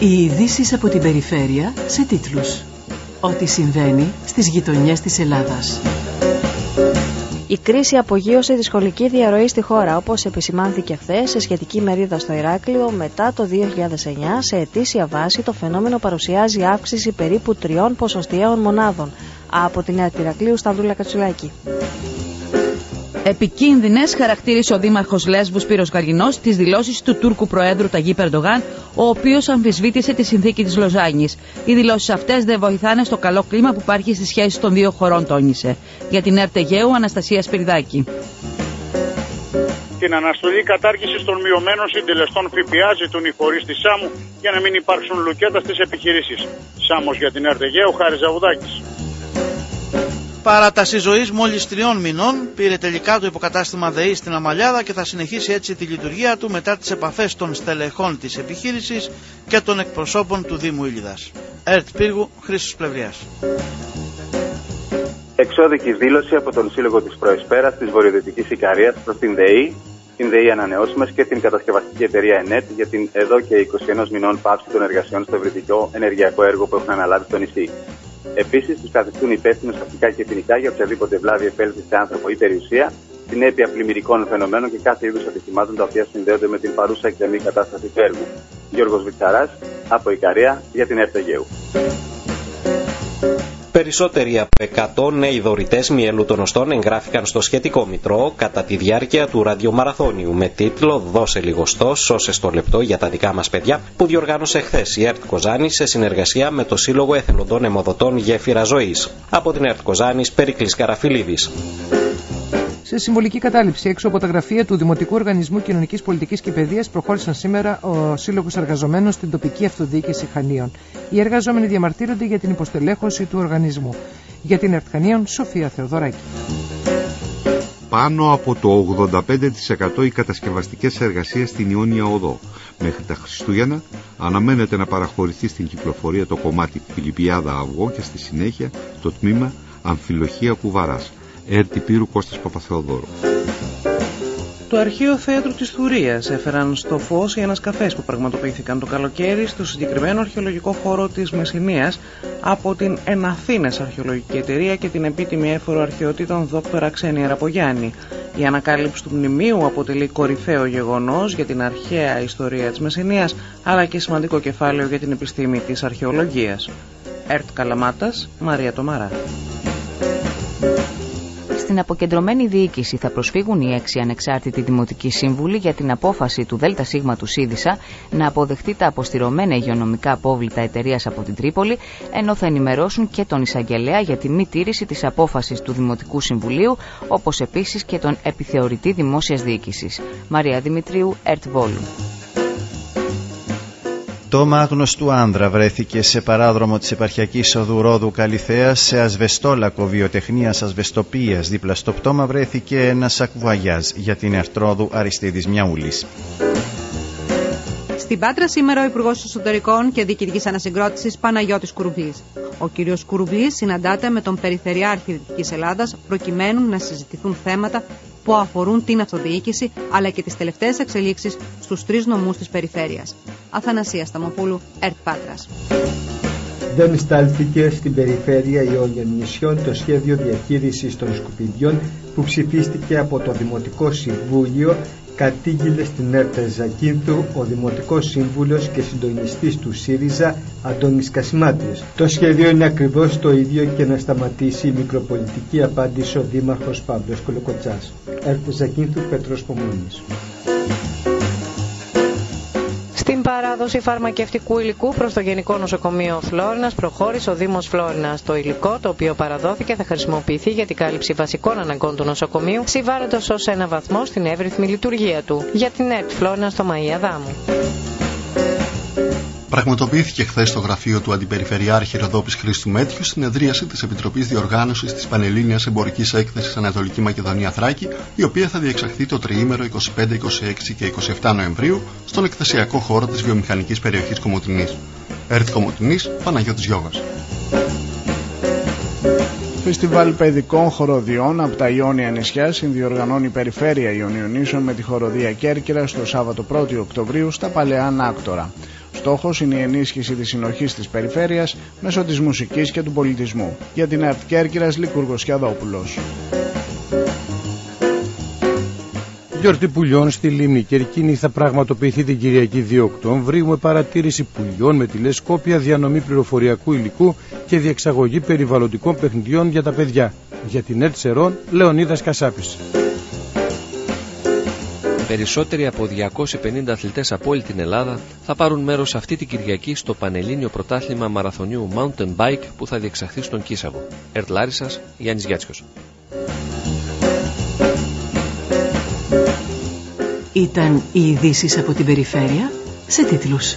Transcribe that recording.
Οι ειδήσεις από την περιφέρεια σε τίτλους. Ό,τι συμβαίνει στις γειτονιές της Ελλάδας. Η κρίση απογείωσε τη σχολική διαρροή στη χώρα, όπως επισημάνθηκε χθες σε σχετική μερίδα στο Ηράκλειο. Μετά το 2009, σε ετήσια βάση, το φαινόμενο παρουσιάζει αύξηση περίπου τριών ποσοστιαίων μονάδων. Από την Νέα Ηρακλείου, Σταυρούλα Κατσουλάκη. Επικίνδυνες χαρακτήρισε ο Δήμαρχος Λέσβου Σπύρο Γαργινός τι δηλώσεις του Τούρκου Προέδρου Ταγί Περντογάν, ο οποίος αμφισβήτησε τη συνθήκη της Λοζάνης. Οι δηλώσεις αυτές δεν βοηθάνε στο καλό κλίμα που υπάρχει στις σχέσεις των δύο χωρών, τόνισε. Για την Ερτεγέου, Αναστασία Σπυρδάκη. Την αναστολή κατάργησης των μειωμένων συντελεστών ΦΠΑ ζητούν οι φορείς της ΣΑΜΟΥ για να μην υπάρξουν λουκέτας στις επιχειρήσεις. Σάμο για την Ερτεγέου, Χάρη Ζαβουδάκης παράταση ζωής μόλις τριών μηνών πήρε τελικά το υποκατάστημα ΔΕΗ στην Αμαλιάδα και θα συνεχίσει έτσι τη λειτουργία του μετά τις επαφές των στελεχών της επιχείρησης και των εκπροσώπων του Δήμου Ήλιδας. ΕΡΤ Πύργου, Χρήσο Πλευρίας. Εξώδικη δήλωση από τον Σύλλογο της Προεσπέρα της Βορειοδυτικής Ικαρίας προς την ΔΕΗ, την ΔΕΗ Ανανεώσιμες και την κατασκευαστική εταιρεία ΕΝΕΤ για την εδώ και 21 μηνών πάυση των εργασιών στο ευρυδικό ενεργειακό έργο που έχουν αναλάβει στο νησί. Επίσης, τους καθιστούν υπεύθυνους αστικά και ποινικά για οποιαδήποτε βλάβη επέλθει σε άνθρωπο ή περιουσία, συνέπεια πλημμυρικών φαινομένων και κάθε είδους ατυχημάτων τα οποία συνδέονται με την παρούσα εκκρεμή κατάσταση του έργου. Γιώργος Βιτσαράς, από Ικαρία, για την Ερτεγέου. Περισσότεροι από 100 νέοι δωρητές μυελού των οστών εγγράφηκαν στο σχετικό μητρό κατά τη διάρκεια του ραδιομαραθώνιου με τίτλο Δώσε λιγοστό, σώσε το λεπτό για τα δικά μας παιδιά που διοργάνωσε χθες η ΕΡΤ Κοζάνης σε συνεργασία με το Σύλλογο Εθελοντών Εμοδοτών Γέφυρα Ζωής. Από την ΕΡΤ Κοζάνης, Περικλής Καραφιλίδης σε συμβολική κατάληψη έξω από τα γραφεία του Δημοτικού Οργανισμού Κοινωνικής Πολιτικής και Παιδείας προχώρησαν σήμερα ο Σύλλογος Εργαζομένων στην τοπική αυτοδιοίκηση Χανίων. Οι εργαζόμενοι διαμαρτύρονται για την υποστελέχωση του οργανισμού. Για την Ερτχανίων, Σοφία Θεοδωράκη. Πάνω από το 85% οι κατασκευαστικές εργασίες στην Ιόνια Οδό. Μέχρι τα Χριστούγεννα αναμένεται να παραχωρηθεί στην κυκλοφορία το κομμάτι Φιλιππιάδα Αυγό και στη συνέχεια το τμήμα Αμφιλοχία Κουβαράς. Έρτη Πύρου Κώστας Παπαθεοδόρου. Το αρχείο θέατρου της Θουρίας έφεραν στο φως οι ανασκαφές που πραγματοποιήθηκαν το καλοκαίρι στο συγκεκριμένο αρχαιολογικό χώρο της Μεσσηνίας από την Εναθήνες Αρχαιολογική Εταιρεία και την επίτιμη έφορο αρχαιοτήτων δόκτωρα Ξένια Ραπογιάννη. Η ανακάλυψη του μνημείου αποτελεί κορυφαίο γεγονός για την αρχαία ιστορία της Μεσσηνίας αλλά και σημαντικό κεφάλαιο για την επιστήμη της αρχαιολογίας. Ερτ Καλαμάτας, Μαρία Τομαρά στην αποκεντρωμένη διοίκηση θα προσφύγουν οι έξι ανεξάρτητοι δημοτικοί σύμβουλοι για την απόφαση του ΔΣ του ΣΥΔΙΣΑ να αποδεχτεί τα αποστηρωμένα υγειονομικά απόβλητα εταιρείας από την Τρίπολη, ενώ θα ενημερώσουν και τον εισαγγελέα για τη μη τήρηση της απόφασης του Δημοτικού Συμβουλίου, όπως επίσης και τον επιθεωρητή δημόσιας διοίκησης. Μαρία Δημητρίου, Ερτ Βόλου. Το άγνωστου άνδρα βρέθηκε σε παράδρομο της επαρχιακής οδού Ρόδου Καλυθέας σε ασβεστόλακο βιοτεχνίας ασβεστοποίησης δίπλα στο πτώμα βρέθηκε ένας σακβουαγιάζ για την Ερτρόδου Αριστίδης Μιαούλης. Στην Πάτρα σήμερα ο Υπουργός Εσωτερικών και Διοικητικής Ανασυγκρότησης Παναγιώτης Κουρουμπλή. Ο κ. Κουρουμπλή συναντάται με τον Περιφερειάρχη Δυτικής Ελλάδας προκειμένου να συζητηθούν θέματα που αφορούν την αυτοδιοίκηση αλλά και τις τελευταίες εξελίξεις στους τρεις νομούς της περιφέρειας. Αθανασίας Σταμοπούλου, ΕΡΤ Πάτρας. Δεν στάλθηκε στην περιφέρεια Ιόνιων νησιών το σχέδιο διαχείρισης των σκουπιδιών που ψηφίστηκε από το Δημοτικό Συμβούλιο κατήγγειλε στην ΕΡΤ Ζακίνθου ο Δημοτικός Σύμβουλος και συντονιστής του ΣΥΡΙΖΑ Αντώνης Κασιμάτης. Το σχέδιο είναι ακριβώς το ίδιο και να σταματήσει η μικροπολιτική απάντηση ο Δήμαρχος Παύλος Κολοκοτσάς. ΕΡΤ Ζακίνθου Πέτρος Πομόνης. Στην παράδοση φαρμακευτικού υλικού προς το Γενικό Νοσοκομείο Φλόρινας προχώρησε ο Δήμος Φλόρινας. Το υλικό, το οποίο παραδόθηκε, θα χρησιμοποιηθεί για την κάλυψη βασικών αναγκών του νοσοκομείου, συμβάλλοντας ως ένα βαθμό στην εύρυθμη λειτουργία του. Για την ΕΡΤ Φλόρινας στο Μαία Δάμου. Πραγματοποιήθηκε χθες στο γραφείο του Αντιπεριφερειάρχη Ροδόπης Χρήστου Μέτιου στην εδρίαση της Επιτροπής Διοργάνωσης της Πανελλήνιας Εμπορικής Έκθεσης Ανατολική Μακεδονία Θράκη, η οποία θα διεξαχθεί το τριήμερο 25, 26 και 27 Νοεμβρίου στον εκθεσιακό χώρο της βιομηχανικής περιοχής Κομωτινής. Έρθ Κομωτινής, Παναγιώτης Γιώγα. Φεστιβάλ παιδικών χοροδιών από τα Ιόνια νησιά συνδιοργανώνει η Περιφέρεια Ιωνιονίσεων με τη χοροδία Κέρκυρα στο Σάββατο 1 Οκτωβρίου στα Παλαιά Νάκτορα. Στόχος είναι η ενίσχυση της συνοχής της περιφέρειας μέσω της μουσικής και του πολιτισμού. Για την ΕΡΤ Κέρκυρας Λικούργος Κιαδόπουλος. Γιορτή πουλιών στη Λίμνη Κερκίνη θα πραγματοποιηθεί την Κυριακή 2 Οκτώβρη με παρατήρηση πουλιών με τηλεσκόπια, διανομή πληροφοριακού υλικού και διεξαγωγή περιβαλλοντικών παιχνιδιών για τα παιδιά. Για την ΕΡΤ Σερών, Λεωνίδας Κασάπης. Περισσότεροι από 250 αθλητές από όλη την Ελλάδα θα πάρουν μέρος αυτή την Κυριακή στο Πανελλήνιο Πρωτάθλημα Μαραθωνίου Mountain Bike που θα διεξαχθεί στον Κίσαβο. Ερτ Λάρισας, Γιάννης Γιάτσιος. Ήταν οι ειδήσει από την περιφέρεια σε τίτλους.